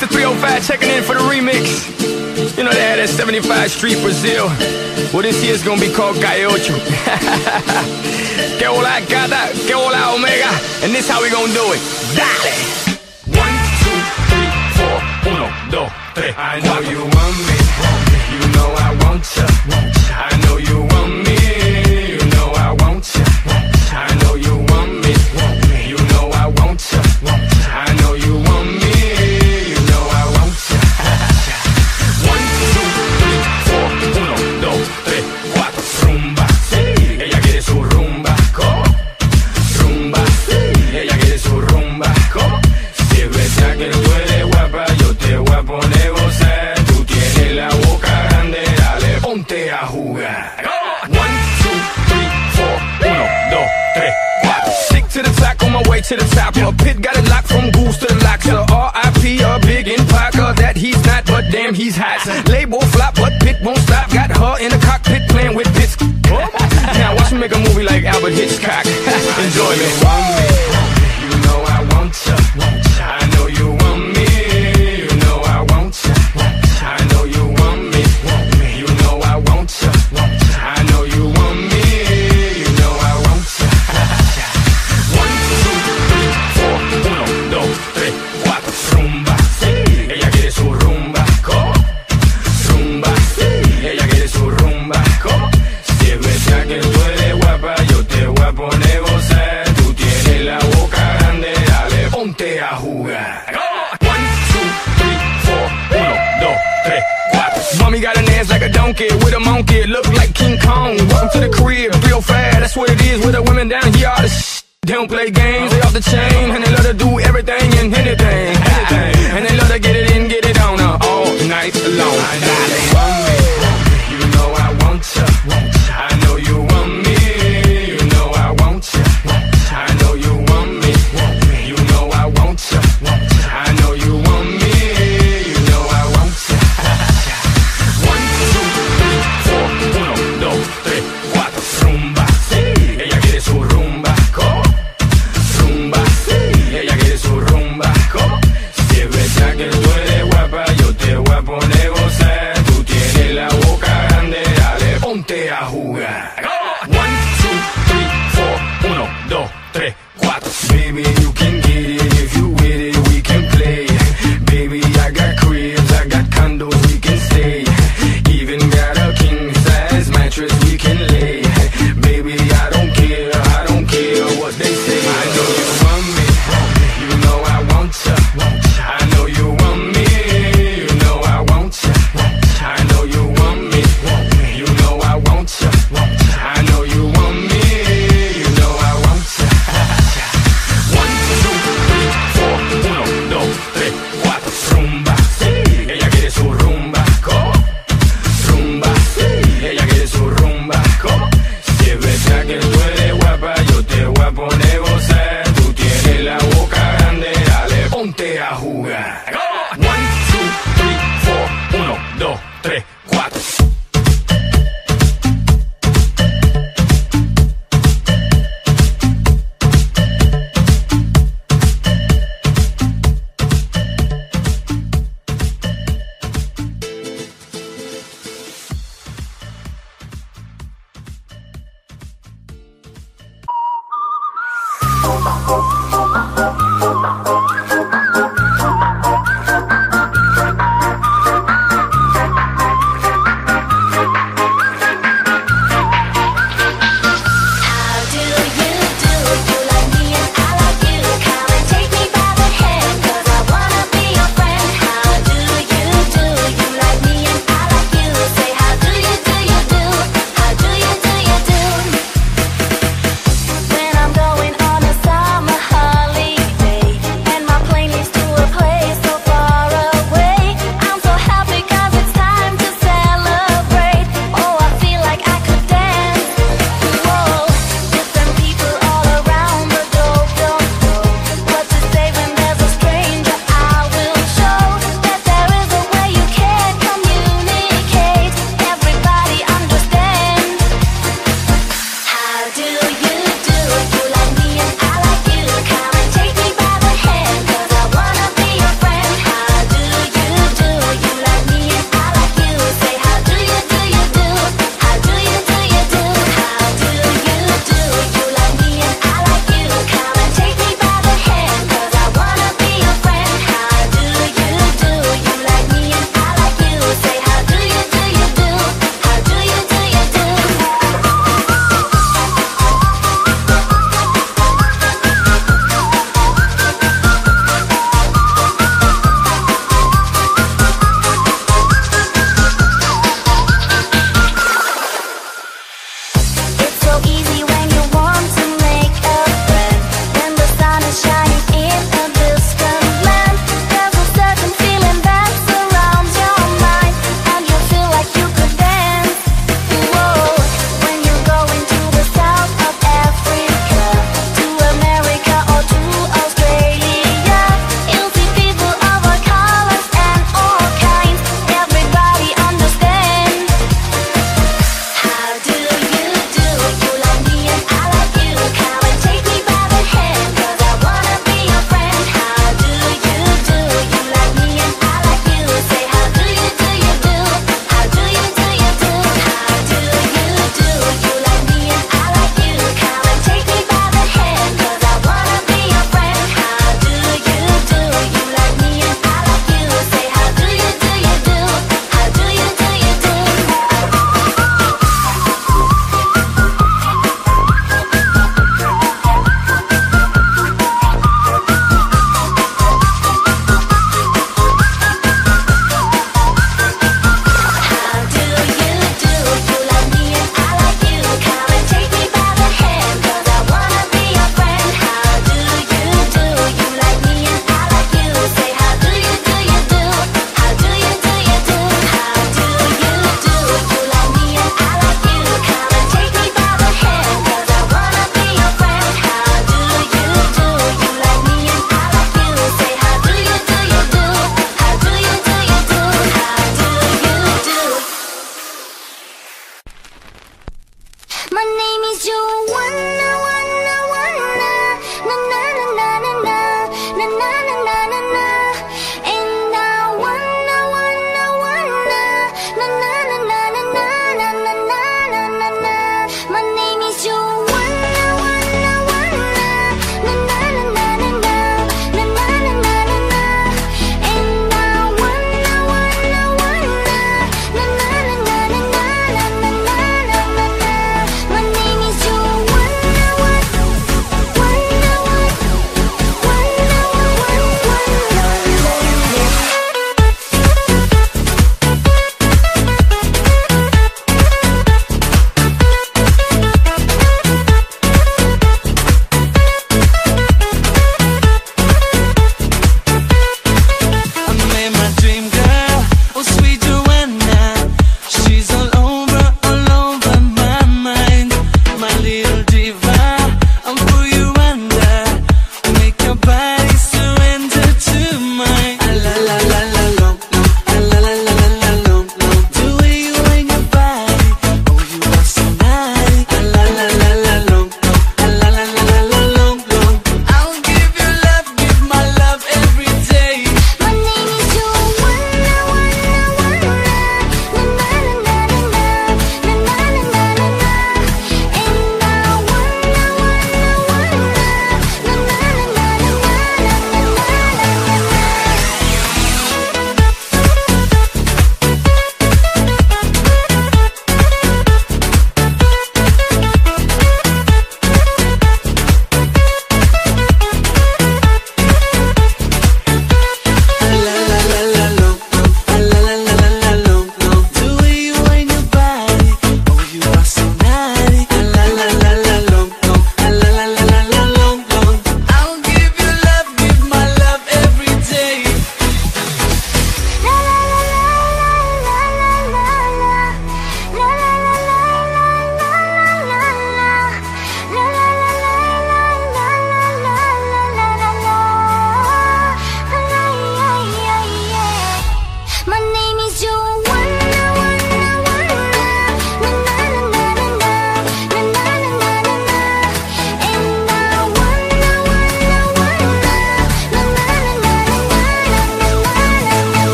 it's the 305 checking in for the remix. You know they had that 75 Street Brazil. Well, this year's gonna be called Calle que hola gata, que hola omega. And this how we gonna do it. Dale! One, two, three, four. Uno, dos, tres. I know you want me. You know I want ya. I know you to the top. Yeah. Pit got it locked from goose to the lock. So R.I.P. a big in Parker that he's not, but damn he's hot. Label flop, but Pit won't stop. Got her in the cockpit playing with this. now watch me make a movie like Alfred Hitchcock. Enjoy me. monkey with a monkey, look like King Kong. Welcome to the crib, real fast, that's what it is with the women down here. All the sh- they don't play games, they off the chain, and they love to do everything and anything, anything. And they love to get it in, get it on, uh, all night long. 3, 4.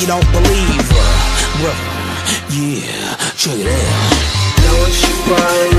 you don't believe. Bruh, yeah, check it out. Know what you want.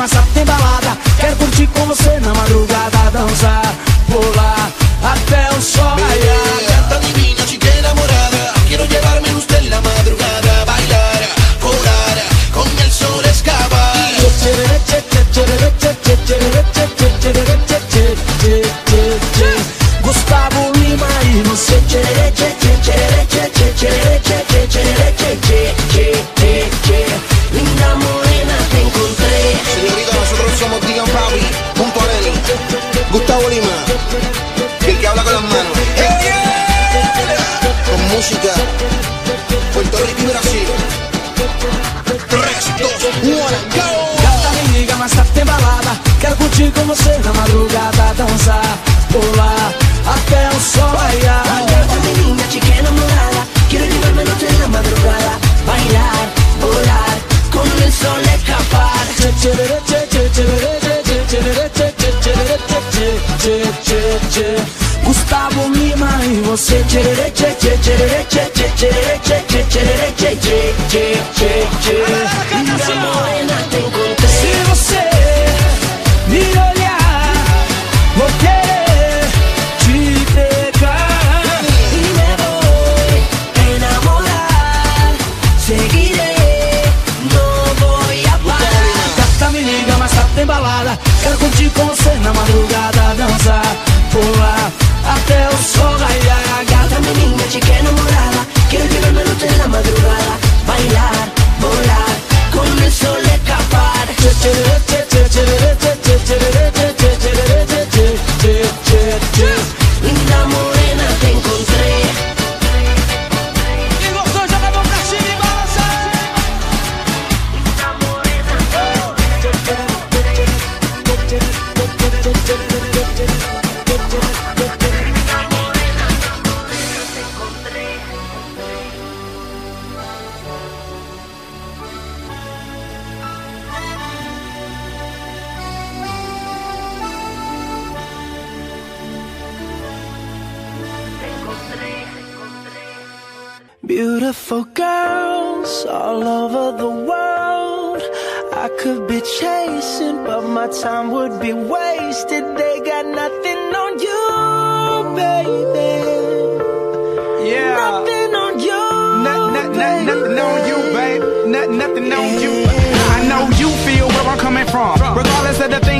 I'm something about my time would be wasted. They got nothing on you, baby. Yeah. Nothing on you. Not, not, not, baby. nothing on you, babe. Not, nothing on you. I know you feel where I'm coming from. Regardless of the things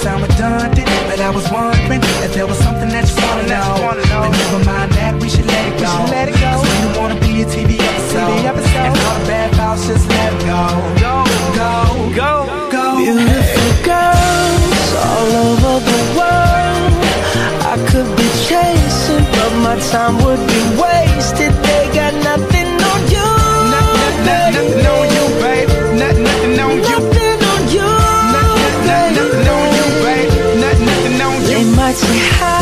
sound redundant, but I was wondering if there was something that you wanna know. But never mind that, we should let it go. let it go. 'Cause we don't wanna be a TV episode. TV episode. And all the bad thoughts, just let it go. Go, go, go, go. Beautiful girls all over the world. I could be chasing, but my time would be wasted. They got nothing on you. Nothing, nothing, nothing on you, babe. Nothing, nothing on. Nothing on you. Say hi,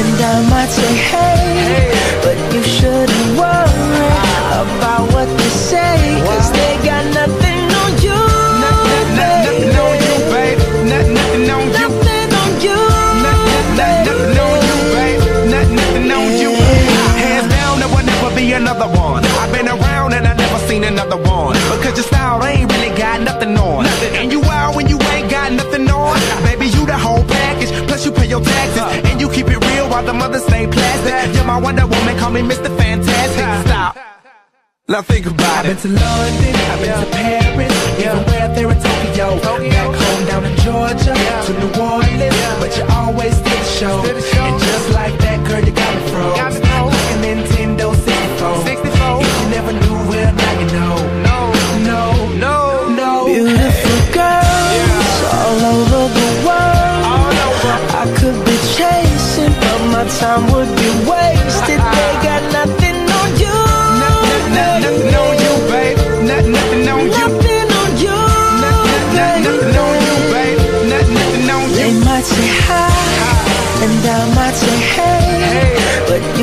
and I might say hey, but you shouldn't worry about what they say, cause they got nothing on you. Nothing, nothing on you, babe. Nothing, nothing on you. Nothing on you. Nothing, nothing on you, babe. Nothing, nothing on you. Hands down, there will never be another one. I've been around and I never seen another one. Because your style ain't really got nothing on. And stay plastic. You're my Wonder Woman, call me Mr. Fantastic. Stop. Now think about it. I've been to London, I've been to Paris, even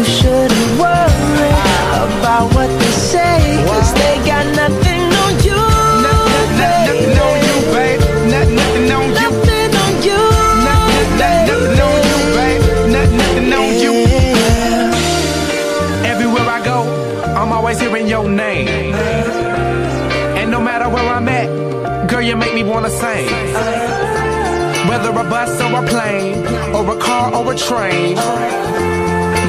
you shouldn't worry about what they say, cause they got nothing on you. Nothing, nothing on you, babe. Nothing, nothing on you. Nothing on you. Nothing, nothing on you, babe. Nothing, nothing on you. Everywhere I go, I'm always hearing your name. And no matter where I'm at, girl, you make me wanna sing. Whether a bus or a plane, or a car or a train.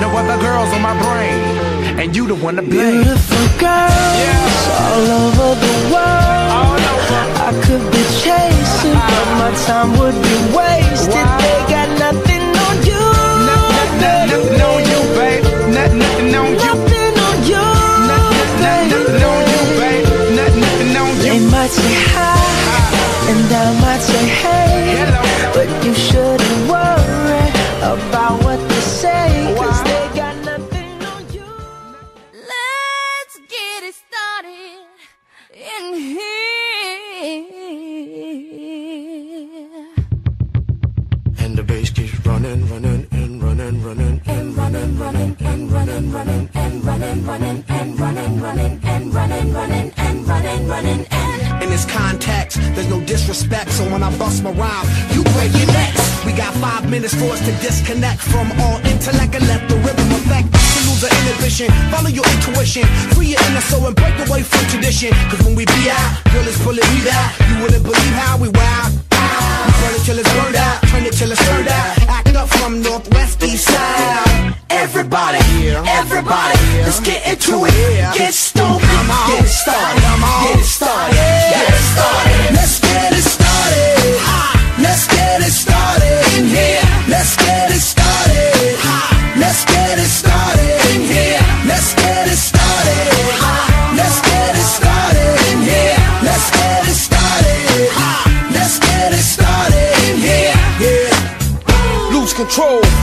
No other girls on my brain. and you the one to blame. Beautiful girls yeah. all over the world. All over. I could be chasing, but uh-huh. my time would be wasted. Wow. They got nothing on you. Nothing, nothing on you, babe. Nothing, nothing on you. Nothing on you. Nothing, nothing on you, babe. Nothing, nothing on you. They might say hi, and I might say hey, running, and In this context, there's no disrespect, so when I bust my rhyme, you break your necks. We got five minutes for us to disconnect from all intellect and let the rhythm affect to lose our inhibition. Follow your intuition, free your inner soul and break away from tradition. Cause when we be out, girl, it's pulling me out. You wouldn't believe how we wow. We burn it till it's burned out, turn it till it's turned out. Act up from northwest, east side. Everybody, everybody, let's get into it. Get stupid,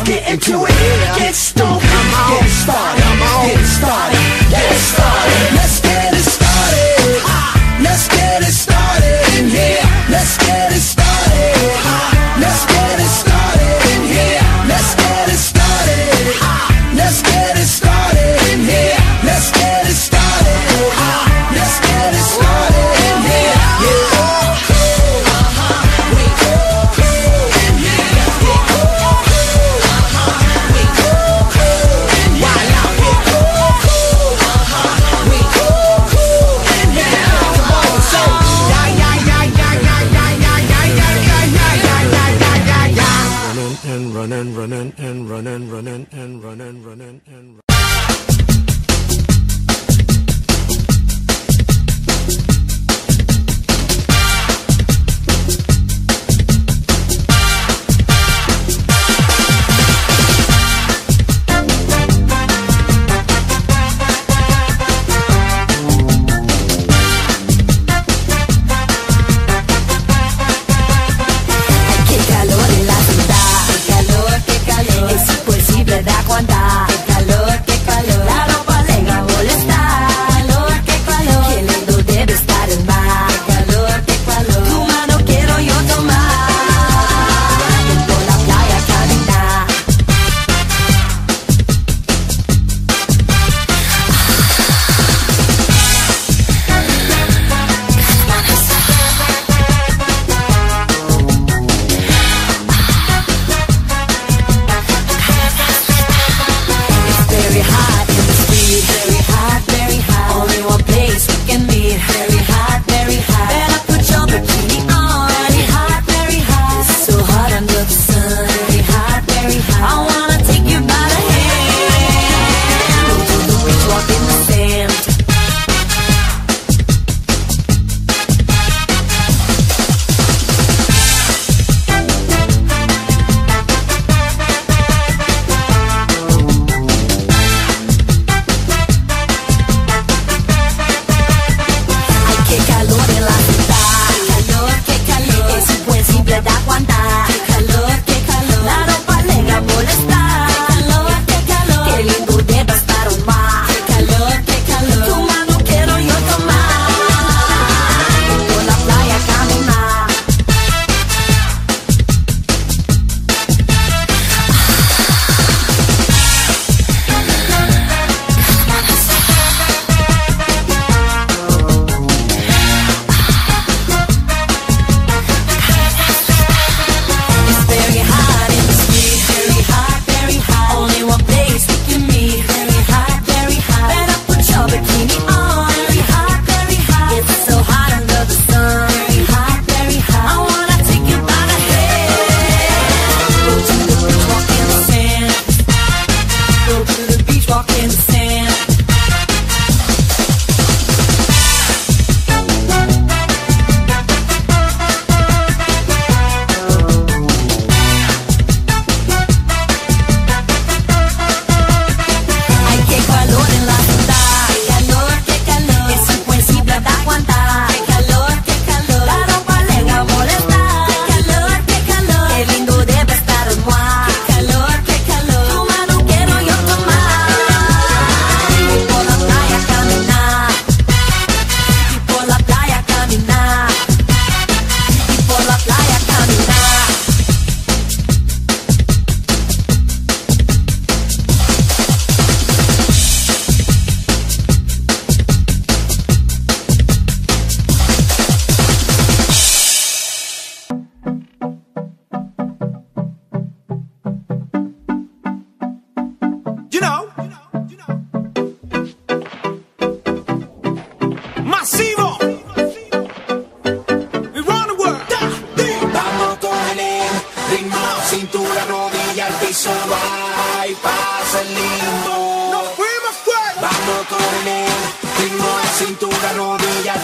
let's get into it. Get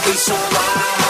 movimiento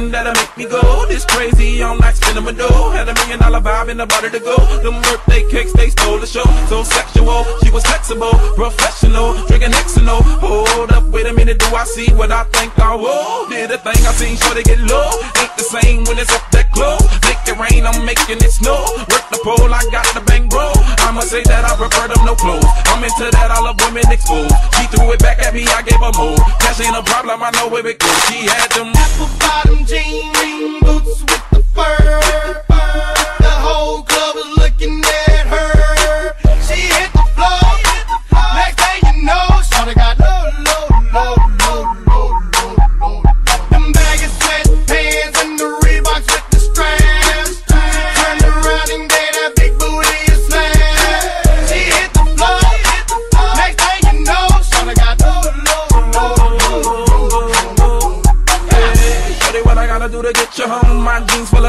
nothing that'll make me go this crazy. I'm like spinning my dough. Had a million dollar vibe in the body to go. Them birthday cakes, they stole the show. So sexual, she was flexible, professional, drinking Xano. Hold up, wait a minute, do I see what I think I will? Did a thing I seen, sure they get low. Ain't the same when it's up that close. Make it rain, I'm making it snow. Work the pole, I got the bang bro. I'ma say that I prefer them no clothes. I'm into that, I love women exposed. She threw it back at me, I gave her more. Cash ain't a problem, I know where it goes. She had them apple bottom jean boots with the fur. The whole club was looking at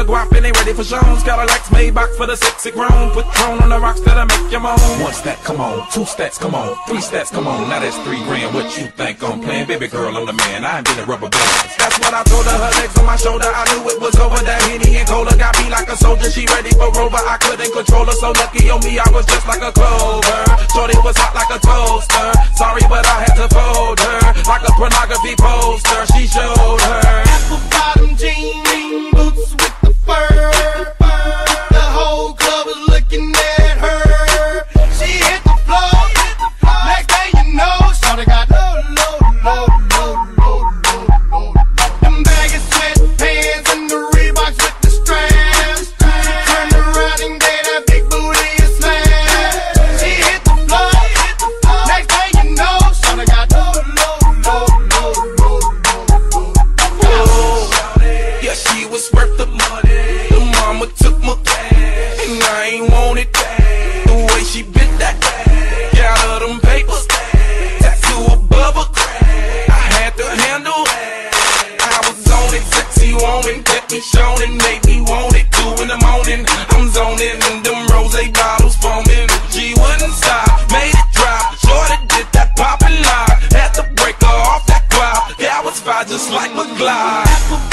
Of guap and they ready for Jones. Cadillacs Maybach for the sexy grown. Put throne on the rocks that'll make you moan. One stat, come on. Two stats, come on. Three stats, come on. Now that's three grand. What you think I'm playing? Baby girl, I'm the man. I ain't been a rubber band. That's what I told her. Her legs on my shoulder. I knew it was over. That Henny and Cola got me like a soldier. She ready for Rover. I couldn't control her. So lucky on me, I was just like a clover. Shorty was hot like a toaster. Sorry, but I had to fold her. Like a pornography poster. She showed her. Apple bottom jean boots with the fur. The whole club was looking at me shown made me want it. Two in the morning, I'm zoning, and them rose bottles foaming. She wouldn't stop, made it drop. Shorty did that poppin' lock, had to break off that cloud. Yeah, I was fine just like McGlide.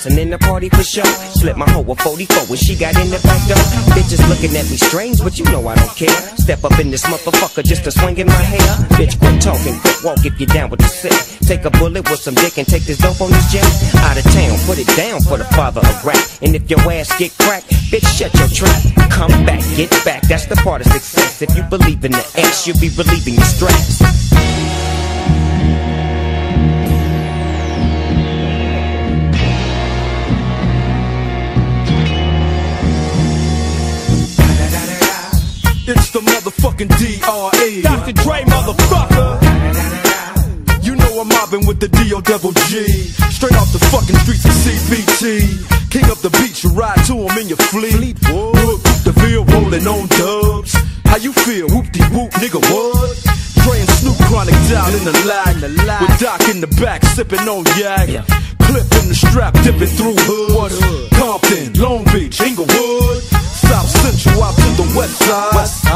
Dancing in the party for sure. Slip my hoe a 44 when she got in the back door. Bitches looking at me strange, but you know I don't care. Step up in this motherfucker just to swing in my hair. Bitch, quit talking, quit walk if you're down with the sick. Take a bullet with some dick and take this dope on this jet. Out of town, put it down for the father of rap. And if your ass get cracked, bitch, shut your trap. Come back, get back, that's the part of success. If you believe in the ass, you'll be relieving your stress. Motherfucking D.R.E. Dr. Dre, motherfucker. You know I'm mobbing with the D.O. Double G. Straight off the fucking streets of CPT. King up the beach, you ride to him in your fleet. Whoop, whoop the bill rolling on dubs. How you feel? Whoop de whoop, nigga, what? Dre and Snoop Chronic down in the lag. With Doc in the back, sipping on yak. Clip in the strap, dipping through hood. Compton, Long Beach, Inglewood. South Central out to the west side.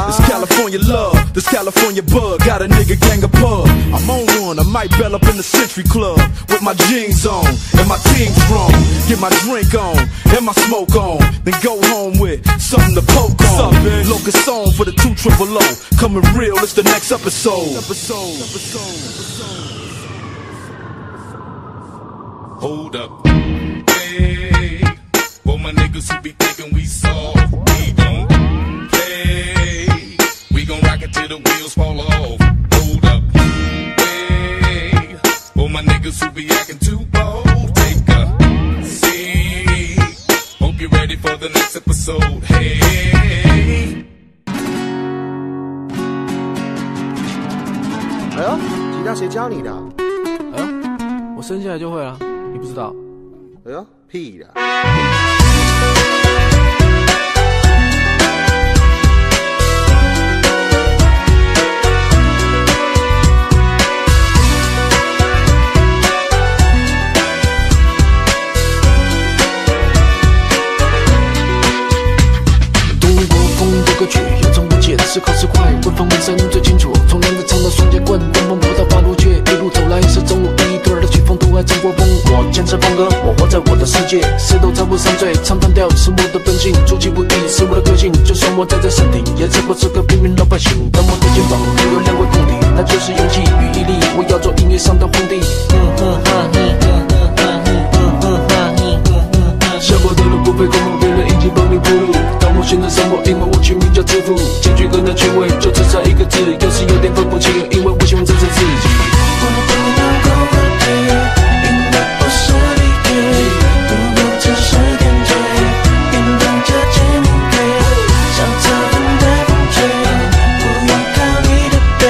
It's California love, this California bug. Got a nigga gang of pub. I'm on one, I might bell up in the Century Club with my jeans on and my team strong. Get my drink on and my smoke on, then go home with something to poke on. Locust song for the two triple O. Coming real, it's the next episode. Episode, Hold up. Hey, my niggas who be thinking we soft, we don't play. We gon' rock it till the wheels fall off. Hold up. Hey, for my niggas who be acting too bold, take a seat. Hope you're ready for the next episode. Hey. 哎呦，吉他谁教你的？哎呦，我生下来就会了，你不知道？哎呦，屁的！ 种无解，思考时快，文风纹身最清楚。从男子唱到双截棍，登峰不到八路街，一路走来是中路一对儿的曲风，都爱中国风。我坚持风格，我活在我的世界，谁都插不上嘴。唱单调是我的本性，出其不意是我的个性。就算我再在山顶，也只不过是个平民老百姓。当我的肩膀还有两块空地，那就是勇气与毅力。我要做音乐上的皇帝。嗯哼哈嘿嗯哼哈嘿嗯哼哈嘿嗯哼哈嘿下播的路不费功劳，别人已经帮你铺路。我选择沉默因为我取名叫是要自结局跟难趣味就只差一个字有时有点分不清因为我喜欢战胜自己我不能够是尖的风吹靠你的背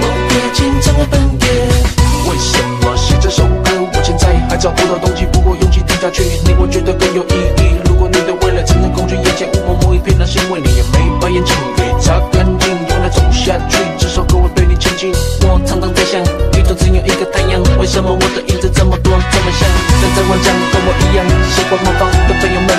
我半夜为什么写这首歌我现在还找不到东西下去，你会觉得更有意义。如果你的未来只能恐惧眼前雾蒙蒙一片，那是因为你也没把眼睛给擦干净，用来走下去。这首歌我对你倾尽，我常常在想，宇宙只有一个太阳，为什么我的影子这么多这么像？站在万丈跟我一样，喜欢模仿的朋友们，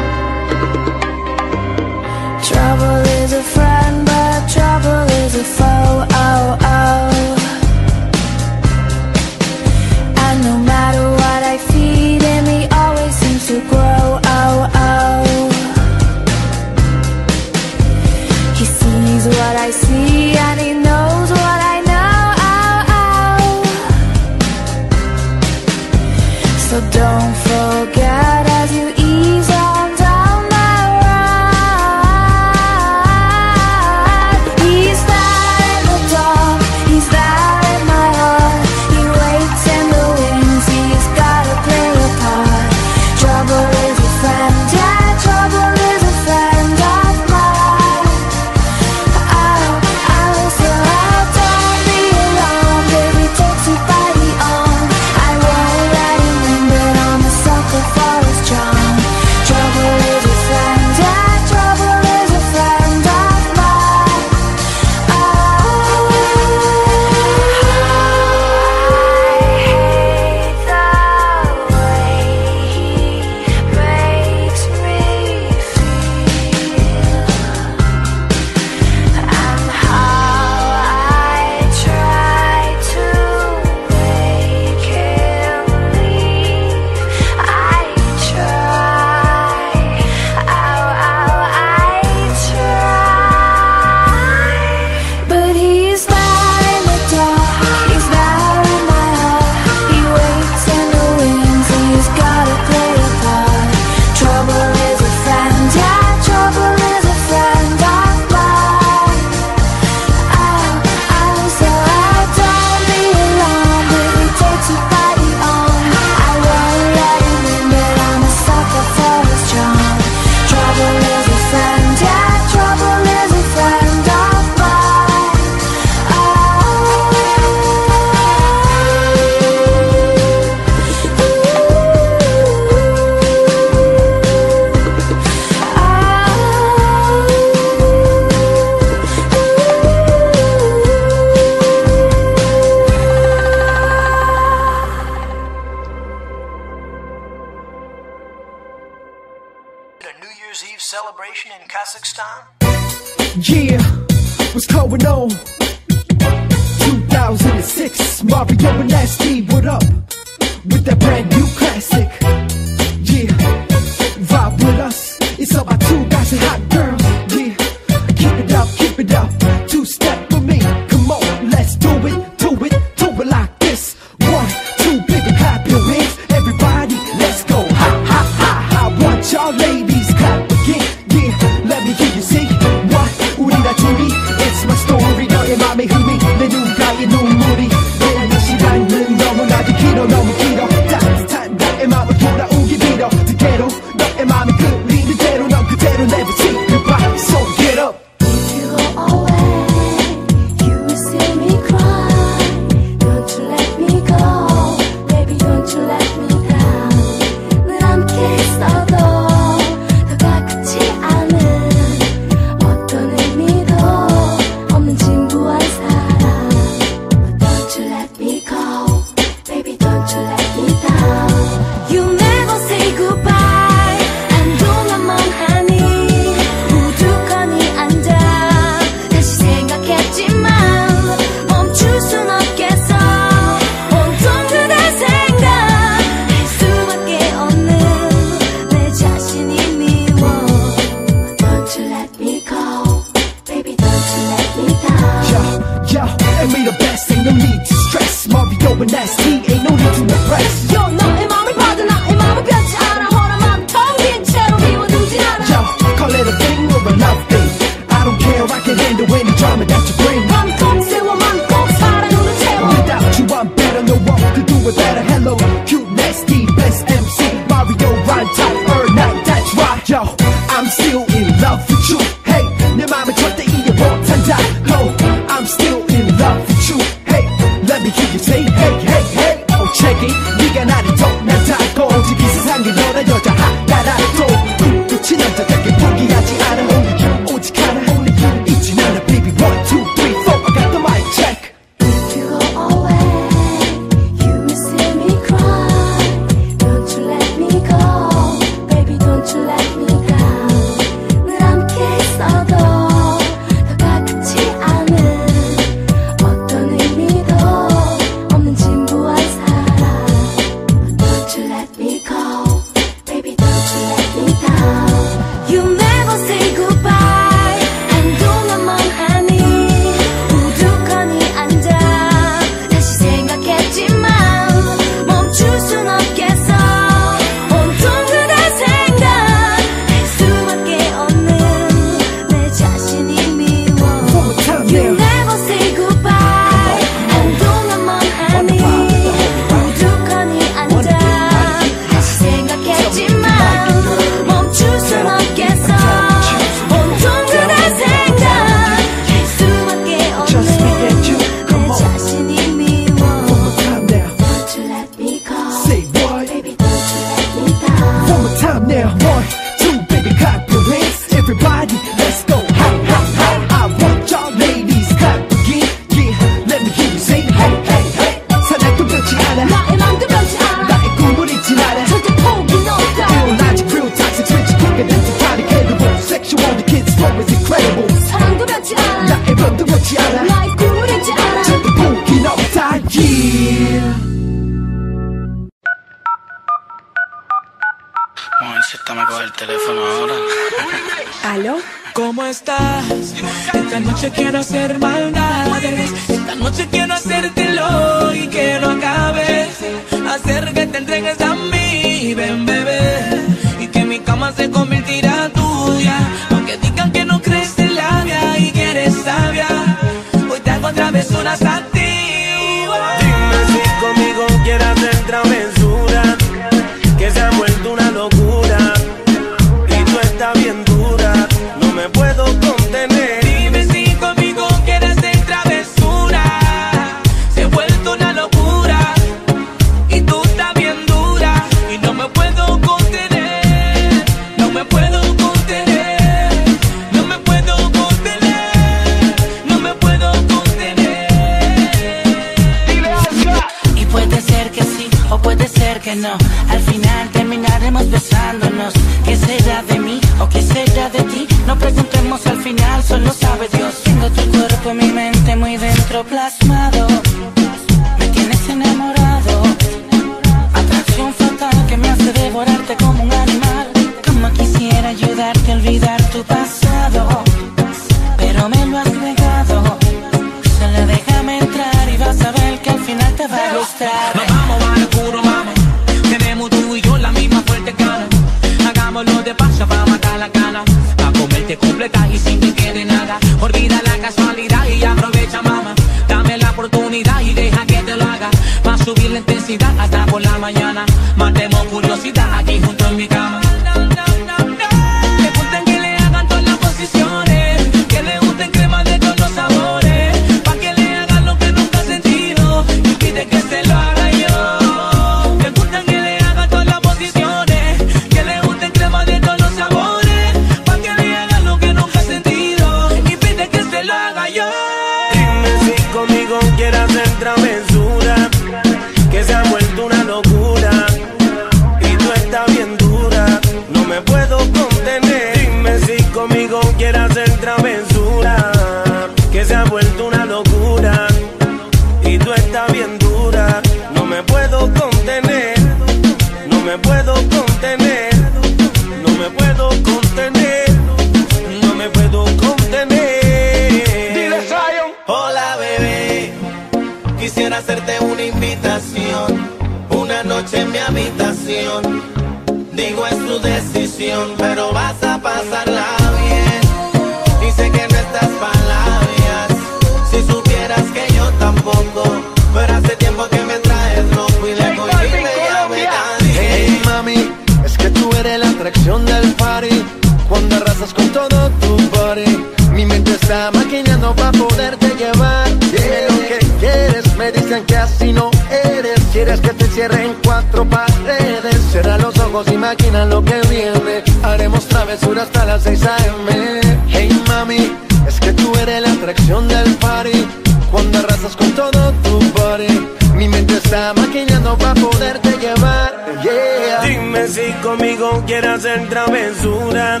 si no eres. Quieres que te cierren cuatro paredes. Cierra los ojos, imagina lo que viene. Haremos travesuras hasta las 6 a.m. Hey mami, es que tú eres la atracción del party. Cuando arrasas con todo tu body. Mi mente está maquinando para poderte llevar. Yeah. Dime si conmigo quieres hacer travesura.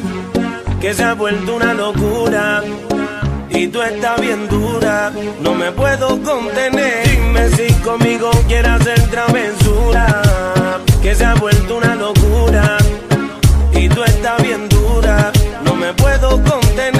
Que se ha vuelto una locura y tú estás bien dura. No me puedo contener. Dime si conmigo quieras hacer travesura, que se ha vuelto una locura. Y tú estás bien dura, no me puedo contener.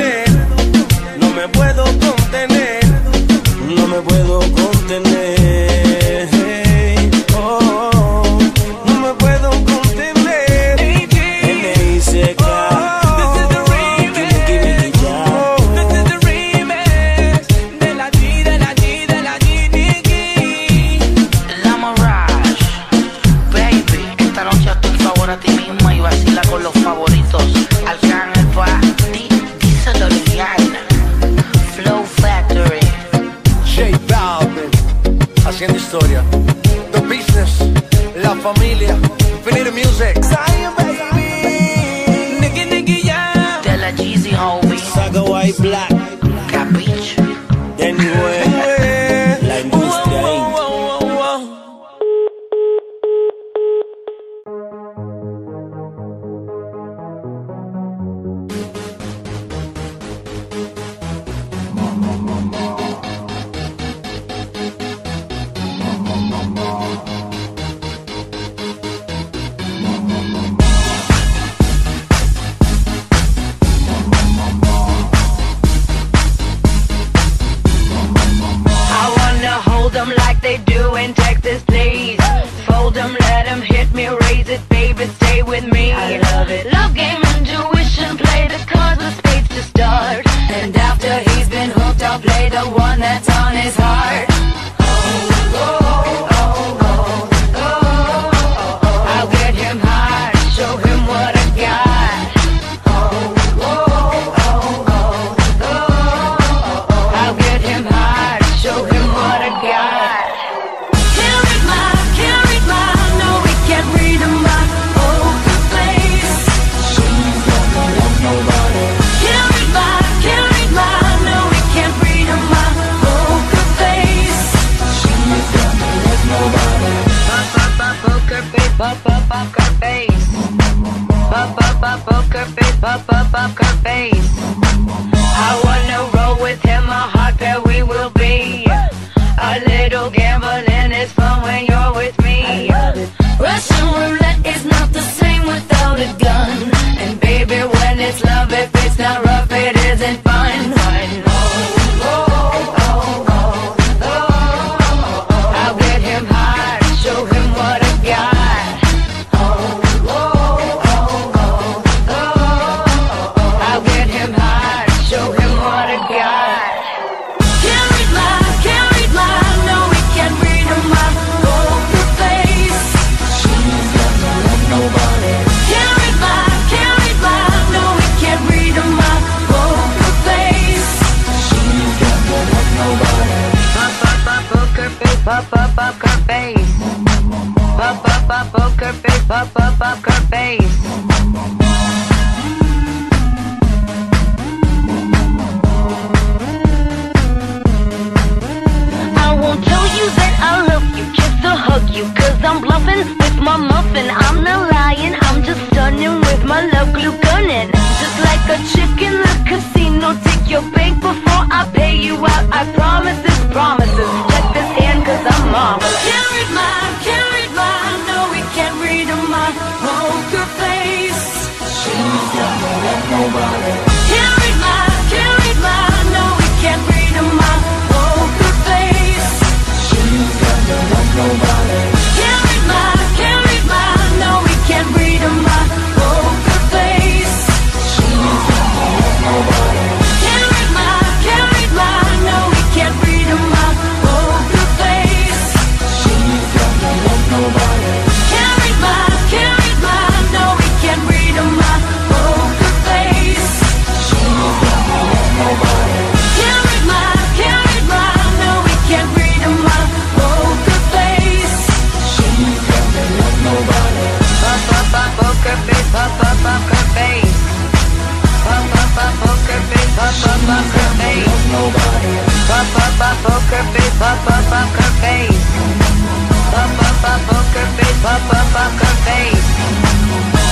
Poker face.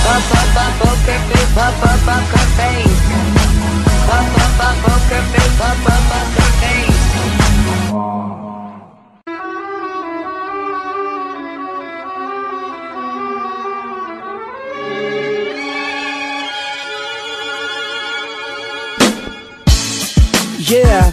Pop, pop, pop, poker face, pop, pop, poker face. Pop, pop, pop, poker face, pop, pop, poker face. Yeah.